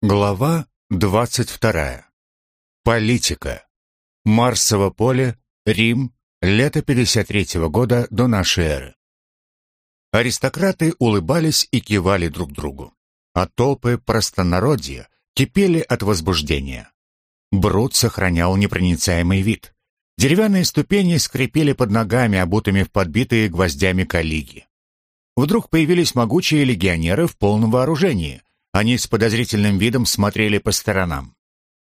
Глава двадцать вторая. Политика. Марсово поле, Рим, лето 53-го года до нашей эры. Аристократы улыбались и кивали друг другу, а толпы простонародья кипели от возбуждения. Брут сохранял непроницаемый вид. Деревянные ступени скрипели под ногами, обутыми в подбитые гвоздями коллиги. Вдруг появились могучие легионеры в полном вооружении, они с подозрительным видом смотрели по сторонам.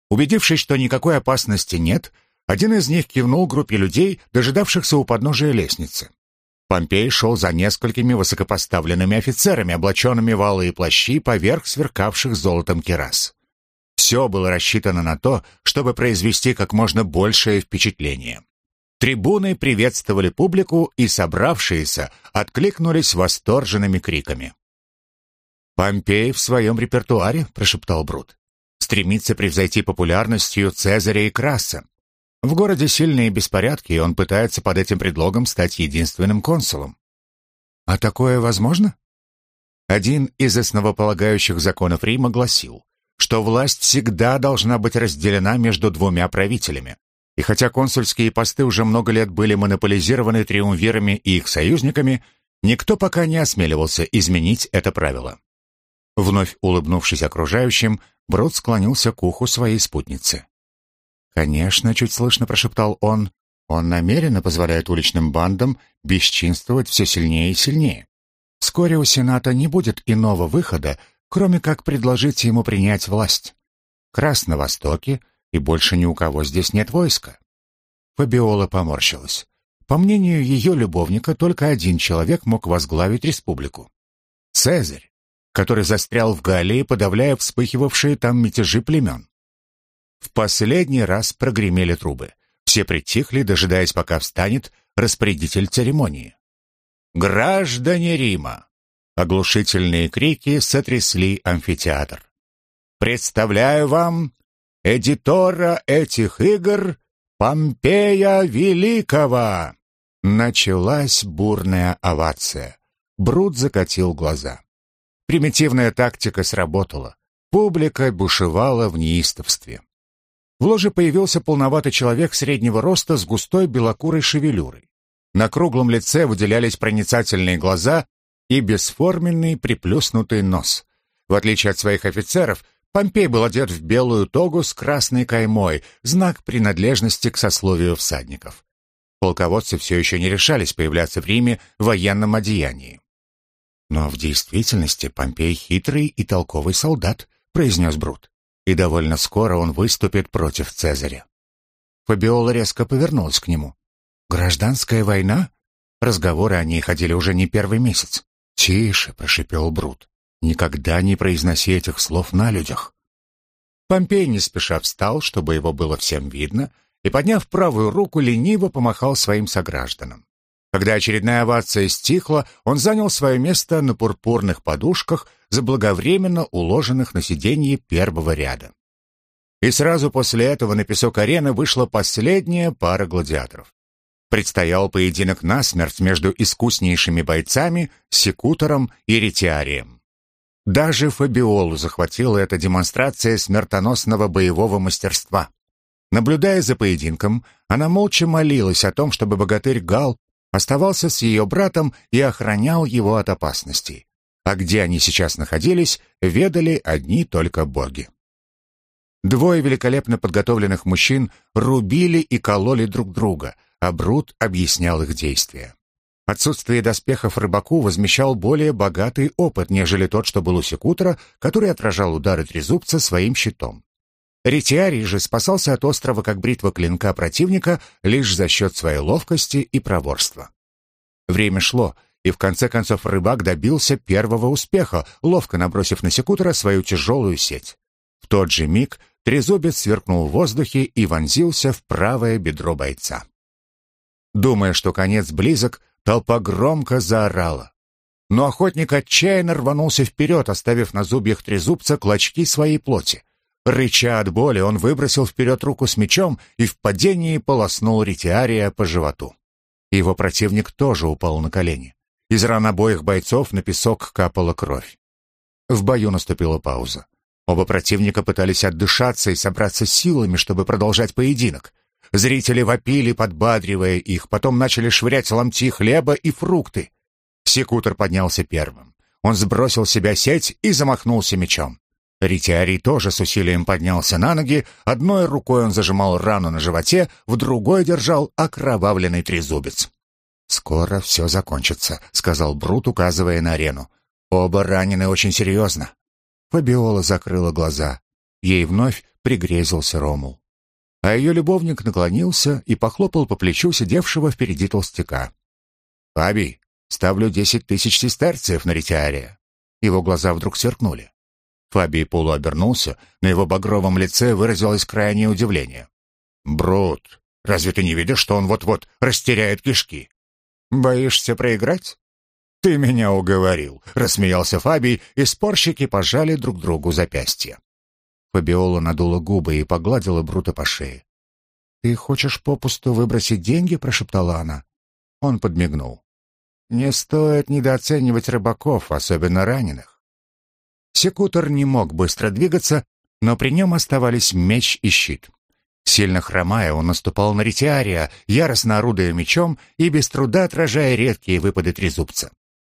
Убедившись, что никакой опасности нет, один из них кивнул группе людей, дожидавшихся у подножия лестницы. Помпей шел за несколькими высокопоставленными офицерами, облаченными в алые плащи поверх сверкавших золотом кирас. Все было рассчитано на то, чтобы произвести как можно большее впечатление. Трибуны приветствовали публику, и собравшиеся откликнулись восторженными криками. «Помпей в своем репертуаре», — прошептал Брут. «Стремится превзойти популярностью Цезаря и Краса. В городе сильные беспорядки, и он пытается под этим предлогом стать единственным консулом». «А такое возможно?» Один из основополагающих законов Рима гласил, что власть всегда должна быть разделена между двумя правителями. И хотя консульские посты уже много лет были монополизированы триумвирами и их союзниками, никто пока не осмеливался изменить это правило. Вновь улыбнувшись окружающим, Брод склонился к уху своей спутницы. «Конечно», — чуть слышно прошептал он, — «он намеренно позволяет уличным бандам бесчинствовать все сильнее и сильнее. Вскоре у Сената не будет иного выхода, кроме как предложить ему принять власть. Крас на востоке, и больше ни у кого здесь нет войска». Фабиола поморщилась. По мнению ее любовника, только один человек мог возглавить республику. Цезарь который застрял в Галлии, подавляя вспыхивавшие там мятежи племен. В последний раз прогремели трубы. Все притихли, дожидаясь, пока встанет распорядитель церемонии. «Граждане Рима!» Оглушительные крики сотрясли амфитеатр. «Представляю вам эдитора этих игр Помпея Великого!» Началась бурная овация. Брут закатил глаза. Примитивная тактика сработала. Публика бушевала в неистовстве. В ложе появился полноватый человек среднего роста с густой белокурой шевелюрой. На круглом лице выделялись проницательные глаза и бесформенный приплюснутый нос. В отличие от своих офицеров, Помпей был одет в белую тогу с красной каймой, знак принадлежности к сословию всадников. Полководцы все еще не решались появляться в Риме в военном одеянии. «Но в действительности Помпей хитрый и толковый солдат», — произнес Брут. «И довольно скоро он выступит против Цезаря». Фабиола резко повернулась к нему. «Гражданская война?» Разговоры о ней ходили уже не первый месяц. «Тише», — прошипел Брут. «Никогда не произноси этих слов на людях». Помпей не спеша встал, чтобы его было всем видно, и, подняв правую руку, лениво помахал своим согражданам. Когда очередная овация стихла, он занял свое место на пурпурных подушках, заблаговременно уложенных на сиденье первого ряда. И сразу после этого на песок арены вышла последняя пара гладиаторов. Предстоял поединок насмерть между искуснейшими бойцами Секутором и Ретиарием. Даже Фабиолу захватила эта демонстрация смертоносного боевого мастерства. Наблюдая за поединком, она молча молилась о том, чтобы богатырь Гал оставался с ее братом и охранял его от опасностей. А где они сейчас находились, ведали одни только боги. Двое великолепно подготовленных мужчин рубили и кололи друг друга, а Брут объяснял их действия. Отсутствие доспехов рыбаку возмещал более богатый опыт, нежели тот, что был у секутора, который отражал удары трезубца своим щитом. Ретиарий же спасался от острова как бритва клинка противника лишь за счет своей ловкости и проворства. Время шло, и в конце концов рыбак добился первого успеха, ловко набросив на секутора свою тяжелую сеть. В тот же миг трезубец сверкнул в воздухе и вонзился в правое бедро бойца. Думая, что конец близок, толпа громко заорала. Но охотник отчаянно рванулся вперед, оставив на зубьях трезубца клочки своей плоти. Рыча от боли, он выбросил вперед руку с мечом и в падении полоснул Ритиария по животу. Его противник тоже упал на колени. Из ран обоих бойцов на песок капала кровь. В бою наступила пауза. Оба противника пытались отдышаться и собраться силами, чтобы продолжать поединок. Зрители вопили, подбадривая их, потом начали швырять ломти хлеба и фрукты. Секутор поднялся первым. Он сбросил с себя сеть и замахнулся мечом. Ритиарий тоже с усилием поднялся на ноги, одной рукой он зажимал рану на животе, в другой держал окровавленный трезубец. «Скоро все закончится», — сказал Брут, указывая на арену. «Оба ранены очень серьезно». Фабиола закрыла глаза. Ей вновь пригрезился Ромул. А ее любовник наклонился и похлопал по плечу сидевшего впереди толстяка. «Фабий, ставлю десять тысяч сестерцев на Ритиария». Его глаза вдруг сверкнули. Фабий полуобернулся, на его багровом лице выразилось крайнее удивление. «Брут, разве ты не видишь, что он вот-вот растеряет кишки?» «Боишься проиграть?» «Ты меня уговорил», — рассмеялся Фабий, и спорщики пожали друг другу запястья. Фабиола надула губы и погладила Брута по шее. «Ты хочешь попусту выбросить деньги?» — прошептала она. Он подмигнул. «Не стоит недооценивать рыбаков, особенно раненых». Секутор не мог быстро двигаться, но при нем оставались меч и щит. Сильно хромая, он наступал на ретиария, яростно орудуя мечом и без труда отражая редкие выпады трезубца.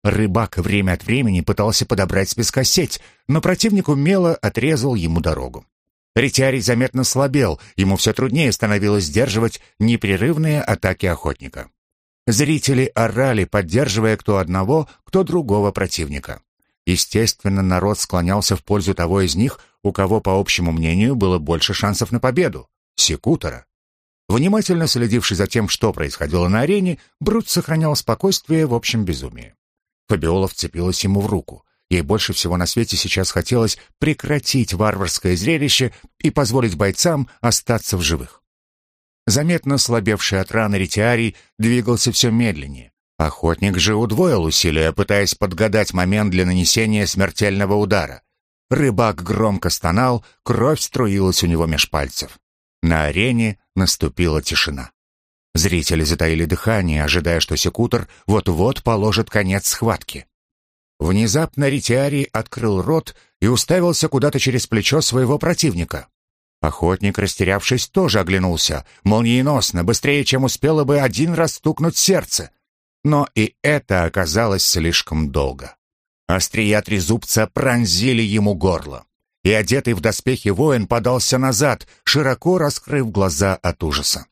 Рыбак время от времени пытался подобрать с песка сеть, но противник умело отрезал ему дорогу. Ретиарий заметно слабел, ему все труднее становилось сдерживать непрерывные атаки охотника. Зрители орали, поддерживая кто одного, кто другого противника. Естественно, народ склонялся в пользу того из них, у кого, по общему мнению, было больше шансов на победу секутора. Внимательно следивший за тем, что происходило на арене, Брут сохранял спокойствие в общем безумии. Фабиола вцепилась ему в руку. Ей больше всего на свете сейчас хотелось прекратить варварское зрелище и позволить бойцам остаться в живых. Заметно слабевший от раны ретиарий двигался все медленнее. Охотник же удвоил усилия, пытаясь подгадать момент для нанесения смертельного удара. Рыбак громко стонал, кровь струилась у него меж пальцев. На арене наступила тишина. Зрители затаили дыхание, ожидая, что секутор вот-вот положит конец схватке. Внезапно Ритиарий открыл рот и уставился куда-то через плечо своего противника. Охотник, растерявшись, тоже оглянулся, молниеносно, быстрее, чем успело бы один раз стукнуть сердце. Но и это оказалось слишком долго. Острия трезубца пронзили ему горло и одетый в доспехи воин подался назад, широко раскрыв глаза от ужаса.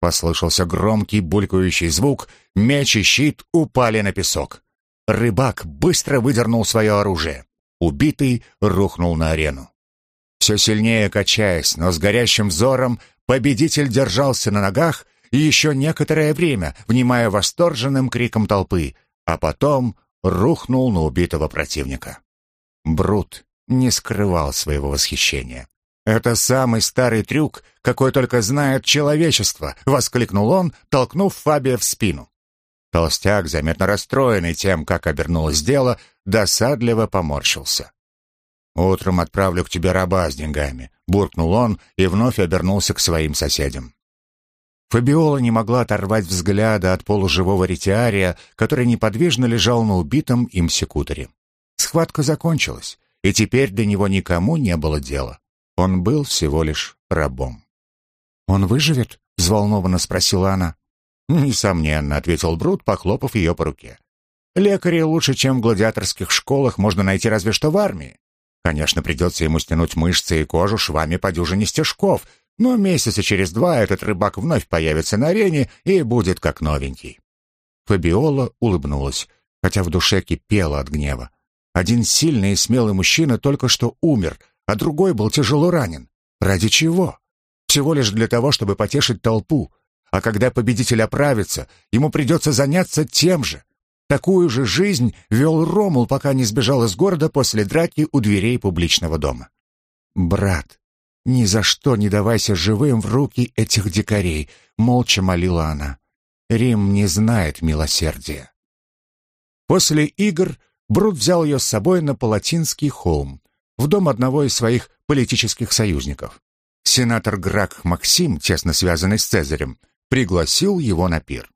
Послышался громкий булькающий звук, меч и щит упали на песок. Рыбак быстро выдернул свое оружие. Убитый рухнул на арену. Все сильнее качаясь, но с горящим взором, победитель держался на ногах и еще некоторое время, внимая восторженным криком толпы, а потом рухнул на убитого противника. Брут не скрывал своего восхищения. «Это самый старый трюк, какой только знает человечество!» — воскликнул он, толкнув Фабия в спину. Толстяк, заметно расстроенный тем, как обернулось дело, досадливо поморщился. «Утром отправлю к тебе раба с деньгами», — буркнул он и вновь обернулся к своим соседям. Фабиола не могла оторвать взгляда от полуживого ретиария, который неподвижно лежал на убитом им секуторе. Схватка закончилась и теперь до него никому не было дела. Он был всего лишь рабом. «Он выживет?» — взволнованно спросила она. «Несомненно», — ответил Брут, похлопав ее по руке. «Лекарей лучше, чем в гладиаторских школах, можно найти разве что в армии. Конечно, придется ему стянуть мышцы и кожу швами по дюжине стежков, но месяца через два этот рыбак вновь появится на арене и будет как новенький». Фабиола улыбнулась, хотя в душе кипела от гнева. Один сильный и смелый мужчина только что умер, а другой был тяжело ранен. Ради чего? Всего лишь для того, чтобы потешить толпу. А когда победитель оправится, ему придется заняться тем же. Такую же жизнь вел Ромул, пока не сбежал из города после драки у дверей публичного дома. «Брат, ни за что не давайся живым в руки этих дикарей», — молча молила она. «Рим не знает милосердия». После игр Брут взял ее с собой на Палатинский холм, в дом одного из своих политических союзников. Сенатор Грак Максим, тесно связанный с Цезарем, пригласил его на пир.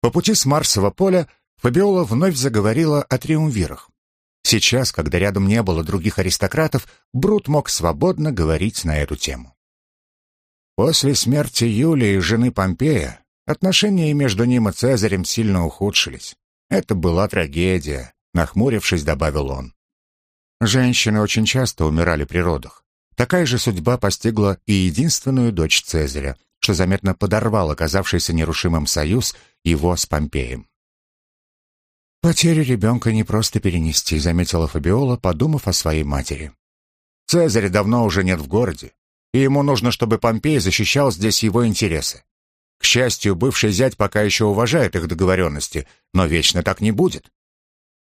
По пути с Марсового поля Фабиола вновь заговорила о триумвирах. Сейчас, когда рядом не было других аристократов, Брут мог свободно говорить на эту тему. После смерти Юлии, жены Помпея, отношения между ним и Цезарем сильно ухудшились. Это была трагедия, нахмурившись, добавил он. Женщины очень часто умирали при родах. Такая же судьба постигла и единственную дочь Цезаря, что заметно подорвал оказавшийся нерушимым союз его с Помпеем. «Потерю ребенка не просто перенести», — заметила Фабиола, подумав о своей матери. «Цезаря давно уже нет в городе, и ему нужно, чтобы Помпей защищал здесь его интересы. К счастью, бывший зять пока еще уважает их договоренности, но вечно так не будет.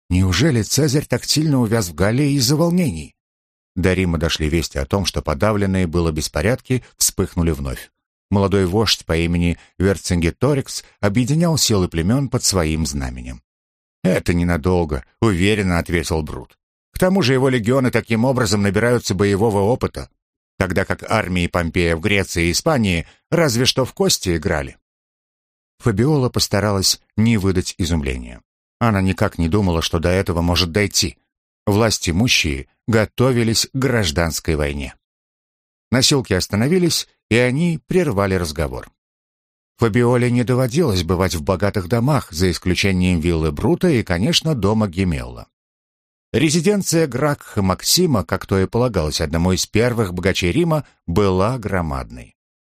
Неужели Цезарь так сильно увяз в Галлии из-за волнений? До Рима дошли вести о том, что подавленные было беспорядки вспыхнули вновь. Молодой вождь по имени Верцингеторикс объединял силы племен под своим знаменем. «Это ненадолго», — уверенно ответил Брут. «К тому же его легионы таким образом набираются боевого опыта, тогда как армии Помпея в Греции и Испании разве что в кости играли». Фабиола постаралась не выдать изумления. Она никак не думала, что до этого может дойти. Власть имущие готовились к гражданской войне. Носилки остановились, и они прервали разговор. Фабиоле не доводилось бывать в богатых домах, за исключением виллы Брута и, конечно, дома Гемелла. Резиденция Гракха Максима, как то и полагалось одному из первых богачей Рима, была громадной.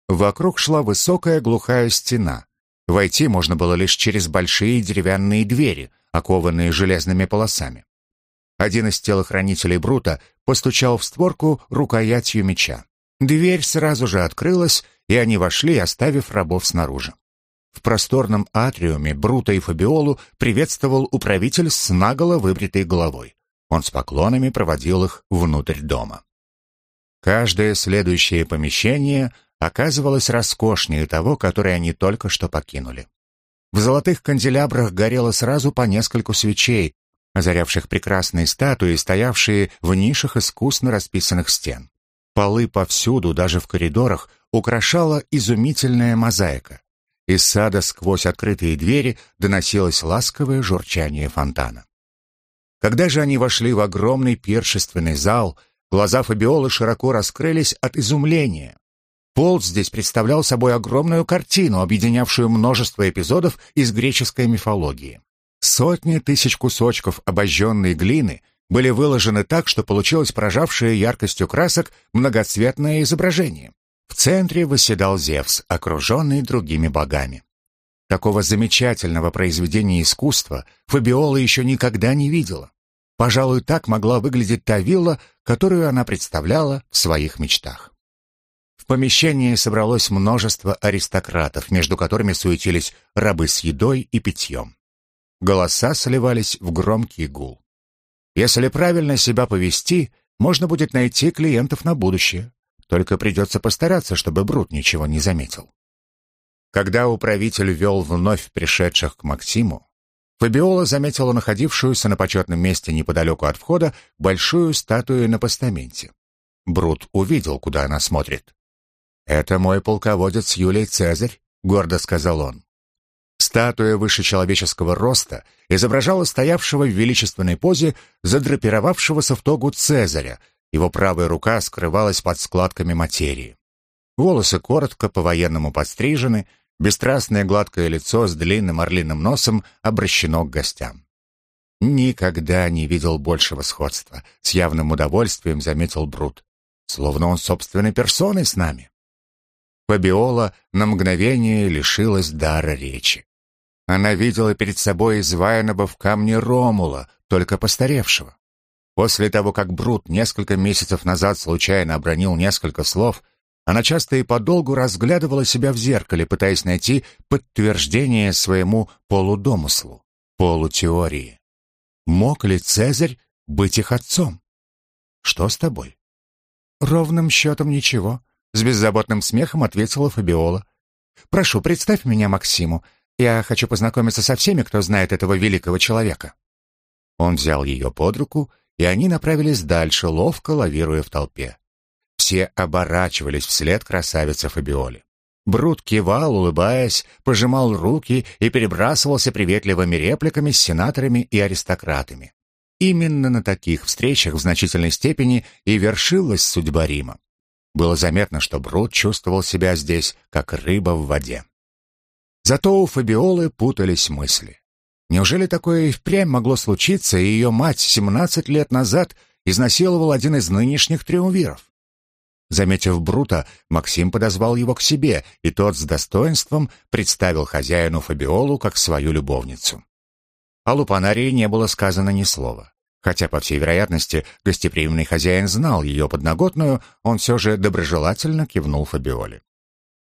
Вокруг шла высокая глухая стена. Войти можно было лишь через большие деревянные двери, окованные железными полосами. Один из телохранителей Брута постучал в створку рукоятью меча. Дверь сразу же открылась, и они вошли, оставив рабов снаружи. В просторном атриуме Брута и Фабиолу приветствовал управитель с наголо выбритой головой. Он с поклонами проводил их внутрь дома. Каждое следующее помещение оказывалось роскошнее того, которое они только что покинули. В золотых канделябрах горело сразу по нескольку свечей, озарявших прекрасные статуи, стоявшие в нишах искусно расписанных стен. Полы повсюду, даже в коридорах, украшала изумительная мозаика. Из сада сквозь открытые двери доносилось ласковое журчание фонтана. Когда же они вошли в огромный пиршественный зал, глаза Фабиолы широко раскрылись от изумления. Пол здесь представлял собой огромную картину, объединявшую множество эпизодов из греческой мифологии. Сотни тысяч кусочков обожженной глины были выложены так, что получилось поражавшее яркостью красок многоцветное изображение. В центре восседал Зевс, окруженный другими богами. Такого замечательного произведения искусства Фабиола еще никогда не видела. Пожалуй, так могла выглядеть та вилла, которую она представляла в своих мечтах. В помещении собралось множество аристократов, между которыми суетились рабы с едой и питьем. Голоса сливались в громкий гул. Если правильно себя повести, можно будет найти клиентов на будущее. Только придется постараться, чтобы Брут ничего не заметил. Когда управитель вел вновь пришедших к Максиму, Фабиола заметила находившуюся на почетном месте неподалеку от входа большую статую на постаменте. Брут увидел, куда она смотрит. «Это мой полководец Юлий Цезарь», — гордо сказал он. Статуя выше человеческого роста изображала стоявшего в величественной позе задрапировавшегося в тогу Цезаря. Его правая рука скрывалась под складками материи. Волосы коротко по-военному подстрижены, бесстрастное гладкое лицо с длинным орлиным носом обращено к гостям. Никогда не видел большего сходства, с явным удовольствием заметил Брут. Словно он собственной персоной с нами. Фабиола на мгновение лишилась дара речи. Она видела перед собой изваянного в камне Ромула, только постаревшего. После того, как Брут несколько месяцев назад случайно обронил несколько слов, она часто и подолгу разглядывала себя в зеркале, пытаясь найти подтверждение своему полудомыслу, полутеории. Мог ли Цезарь быть их отцом? Что с тобой? Ровным счетом ничего. С беззаботным смехом ответила Фабиола. «Прошу, представь меня Максиму. Я хочу познакомиться со всеми, кто знает этого великого человека». Он взял ее под руку, и они направились дальше, ловко лавируя в толпе. Все оборачивались вслед красавице Фабиоле. Брут кивал, улыбаясь, пожимал руки и перебрасывался приветливыми репликами с сенаторами и аристократами. именно на таких встречах в значительной степени и вершилась судьба Рима. Было заметно, что Брут чувствовал себя здесь, как рыба в воде. Зато у Фабиолы путались мысли. Неужели такое и впрямь могло случиться, и ее мать 17 лет назад изнасиловал один из нынешних триумвиров? Заметив Брута, Максим подозвал его к себе, и тот с достоинством представил хозяину Фабиолу как свою любовницу. О Лупанарии не было сказано ни слова. Хотя, по всей вероятности, гостеприимный хозяин знал ее подноготную, он все же доброжелательно кивнул Фабиоле.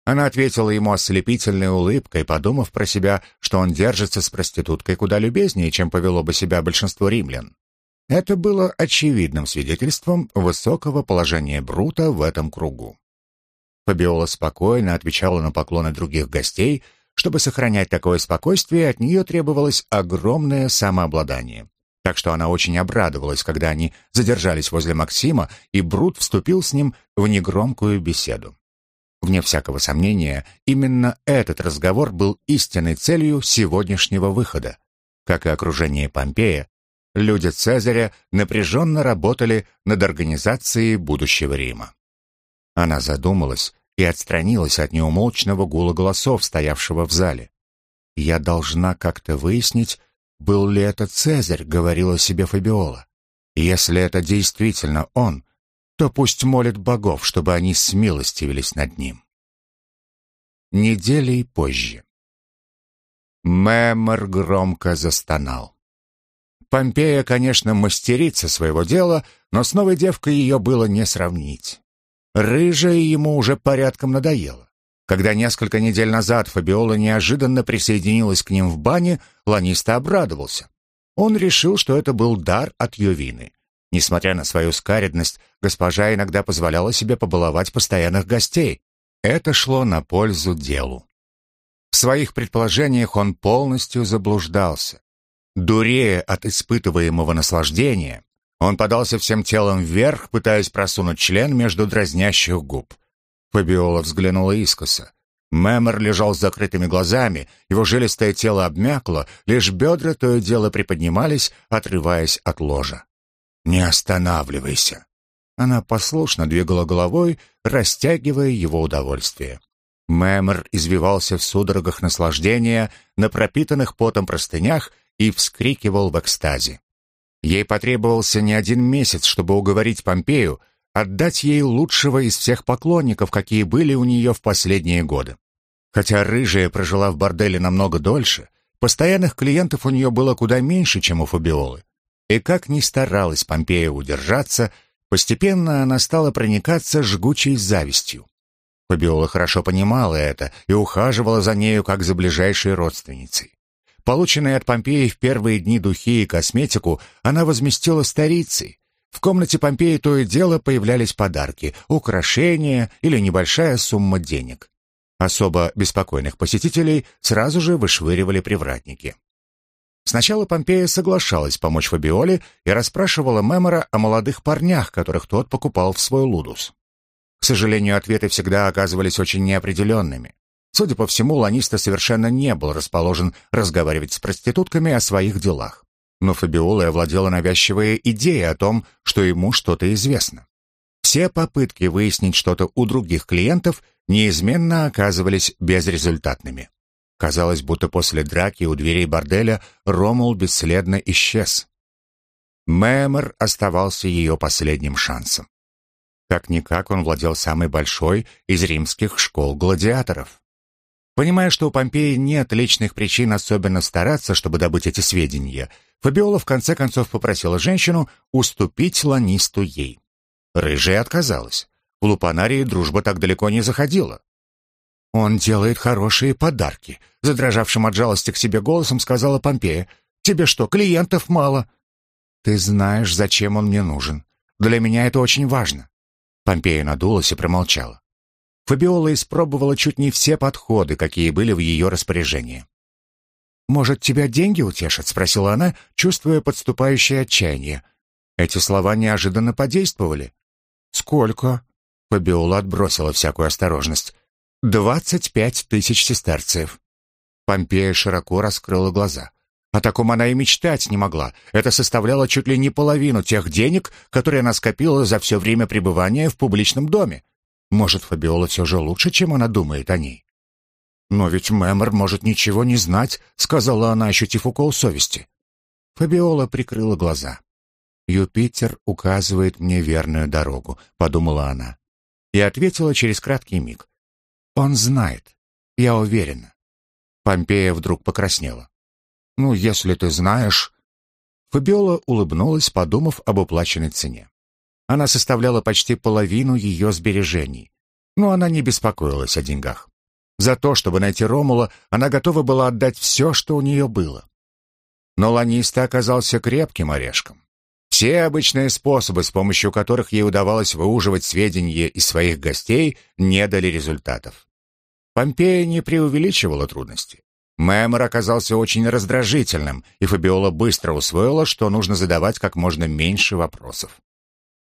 Она ответила ему ослепительной улыбкой, подумав про себя, что он держится с проституткой куда любезнее, чем повело бы себя большинство римлян. Это было очевидным свидетельством высокого положения Брута в этом кругу. Фабиола спокойно отвечала на поклоны других гостей. Чтобы сохранять такое спокойствие, от нее требовалось огромное самообладание. Так что она очень обрадовалась, когда они задержались возле Максима, и Брут вступил с ним в негромкую беседу. Вне всякого сомнения, именно этот разговор был истинной целью сегодняшнего выхода. Как и окружение Помпея, люди Цезаря напряженно работали над организацией будущего Рима. Она задумалась и отстранилась от неумолчного гула голосов, стоявшего в зале. «Я должна как-то выяснить, был ли это Цезарь», — говорила себе Фабиола. «Если это действительно он, то пусть молит богов, чтобы они смилостивились над ним. Неделей позже. Мемор громко застонал. Помпея, конечно, мастерица своего дела, но с новой девкой ее было не сравнить. Рыжая ему уже порядком надоела. Когда несколько недель назад Фабиола неожиданно присоединилась к ним в бане, Ланиста обрадовался. Он решил, что это был дар от Ювины. Несмотря на свою скаредность, госпожа иногда позволяла себе побаловать постоянных гостей. Это шло на пользу делу. В своих предположениях он полностью заблуждался. Дурея от испытываемого наслаждения, он подался всем телом вверх, пытаясь просунуть член между дразнящих губ. Фабиола взглянула искоса. Мемор лежал с закрытыми глазами, его жилистое тело обмякло, лишь бедра то и дело приподнимались, отрываясь от ложа. «Не останавливайся!» Она послушно двигала головой, растягивая его удовольствие. Мэмор извивался в судорогах наслаждения на пропитанных потом простынях и вскрикивал в экстазе. Ей потребовался не один месяц, чтобы уговорить Помпею отдать ей лучшего из всех поклонников, какие были у нее в последние годы. Хотя рыжая прожила в борделе намного дольше, постоянных клиентов у нее было куда меньше, чем у Фабиолы. И как ни старалась Помпея удержаться, постепенно она стала проникаться жгучей завистью. Фабиола хорошо понимала это и ухаживала за нею как за ближайшей родственницей. Полученные от Помпеи в первые дни духи и косметику она возместила старицей. В комнате Помпеи то и дело появлялись подарки, украшения или небольшая сумма денег. Особо беспокойных посетителей сразу же вышвыривали привратники. Сначала Помпея соглашалась помочь Фабиоле и расспрашивала Мемора о молодых парнях, которых тот покупал в свой лудус. К сожалению, ответы всегда оказывались очень неопределенными. Судя по всему, Ланиста совершенно не был расположен разговаривать с проститутками о своих делах. Но Фабиолой овладела навязчивая идея о том, что ему что-то известно. Все попытки выяснить что-то у других клиентов неизменно оказывались безрезультатными. Казалось, будто после драки у дверей борделя Ромул бесследно исчез. Мэмор оставался ее последним шансом. Как-никак он владел самой большой из римских школ гладиаторов. Понимая, что у Помпеи нет личных причин особенно стараться, чтобы добыть эти сведения, Фабиола в конце концов попросила женщину уступить ланисту ей. Рыжая отказалась. В Лупанарии дружба так далеко не заходила. «Он делает хорошие подарки», — задрожавшим от жалости к себе голосом сказала Помпея. «Тебе что, клиентов мало?» «Ты знаешь, зачем он мне нужен. Для меня это очень важно». Помпея надулась и промолчала. Фабиола испробовала чуть не все подходы, какие были в ее распоряжении. «Может, тебя деньги утешат?» — спросила она, чувствуя подступающее отчаяние. Эти слова неожиданно подействовали. «Сколько?» — Фабиола отбросила всякую осторожность. «Двадцать пять тысяч сестерцев». Помпея широко раскрыла глаза. О таком она и мечтать не могла. Это составляло чуть ли не половину тех денег, которые она скопила за все время пребывания в публичном доме. Может, Фабиола все же лучше, чем она думает о ней? «Но ведь Мэмор может ничего не знать», — сказала она, ощутив укол совести. Фабиола прикрыла глаза. «Юпитер указывает мне верную дорогу», — подумала она. И ответила через краткий миг. «Он знает. Я уверена». Помпея вдруг покраснела. «Ну, если ты знаешь...» Фабиола улыбнулась, подумав об уплаченной цене. Она составляла почти половину ее сбережений. Но она не беспокоилась о деньгах. За то, чтобы найти Ромула, она готова была отдать все, что у нее было. Но Ланиста оказался крепким орешком. Все обычные способы, с помощью которых ей удавалось выуживать сведения из своих гостей, не дали результатов. Помпея не преувеличивала трудности. Мэмор оказался очень раздражительным, и Фабиола быстро усвоила, что нужно задавать как можно меньше вопросов.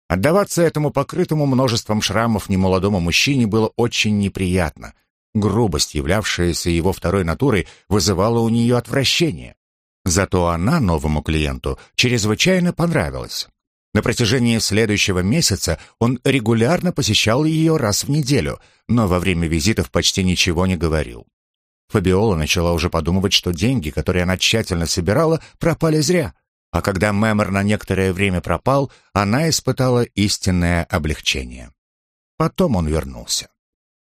Отдаваться этому покрытому множеством шрамов немолодому мужчине было очень неприятно. Грубость, являвшаяся его второй натурой, вызывала у нее отвращение. Зато она новому клиенту чрезвычайно понравилась. На протяжении следующего месяца он регулярно посещал ее раз в неделю, но во время визитов почти ничего не говорил. Фабиола начала уже подумывать, что деньги, которые она тщательно собирала, пропали зря. А когда Мэмор на некоторое время пропал, она испытала истинное облегчение. Потом он вернулся.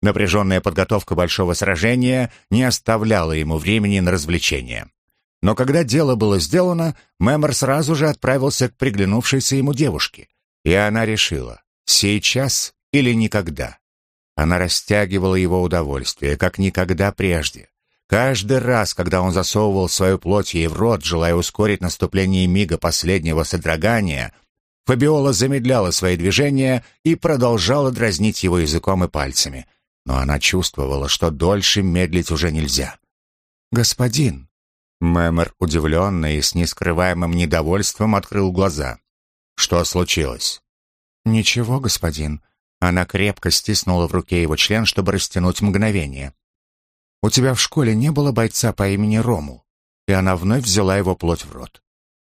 Напряженная подготовка большого сражения не оставляла ему времени на развлечения. Но когда дело было сделано, Мэмор сразу же отправился к приглянувшейся ему девушке. И она решила, сейчас или никогда. Она растягивала его удовольствие, как никогда прежде. Каждый раз, когда он засовывал свою плоть ей в рот, желая ускорить наступление мига последнего содрогания, Фабиола замедляла свои движения и продолжала дразнить его языком и пальцами. Но она чувствовала, что дольше медлить уже нельзя. «Господин!» Мэмор, удивленный и с нескрываемым недовольством, открыл глаза. «Что случилось?» «Ничего, господин». Она крепко стиснула в руке его член, чтобы растянуть мгновение. У тебя в школе не было бойца по имени Рому?» И она вновь взяла его плоть в рот.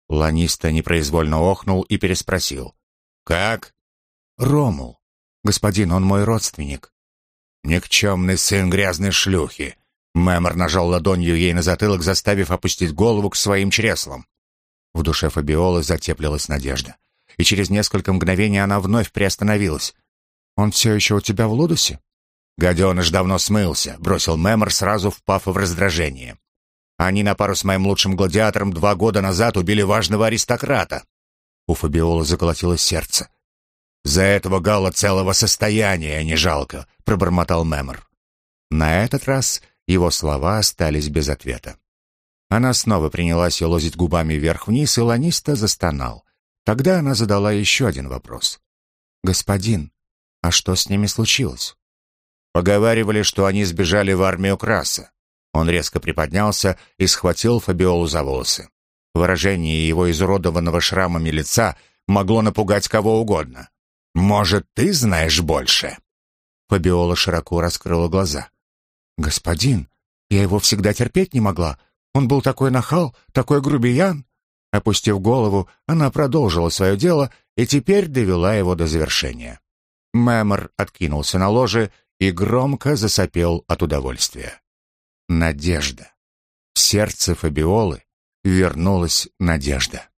Ланиста непроизвольно охнул и переспросил. «Как?» «Ромул. Господин, он мой родственник». «Никчемный сын грязной шлюхи». Мэмор нажал ладонью ей на затылок, заставив опустить голову к своим чреслам. В душе Фабиолы затеплилась надежда. И через несколько мгновений она вновь приостановилась. «Он все еще у тебя в Лудосе?» «Гаденыш давно смылся», — бросил Мэмор, сразу впав в раздражение. «Они на пару с моим лучшим гладиатором два года назад убили важного аристократа». У Фабиола заколотилось сердце. «За этого Гала целого состояния не жалко», — пробормотал Мэмор. На этот раз его слова остались без ответа. Она снова принялась елозить губами вверх-вниз, и Ланиста застонал. Тогда она задала еще один вопрос. «Господин, а что с ними случилось?» Поговаривали, что они сбежали в армию Краса. Он резко приподнялся и схватил Фабиолу за волосы. Выражение его изуродованного шрамами лица могло напугать кого угодно. «Может, ты знаешь больше?» Фабиола широко раскрыла глаза. «Господин, я его всегда терпеть не могла. Он был такой нахал, такой грубиян». Опустив голову, она продолжила свое дело и теперь довела его до завершения. Мэмор откинулся на ложе и громко засопел от удовольствия. Надежда. В сердце Фабиолы вернулась надежда.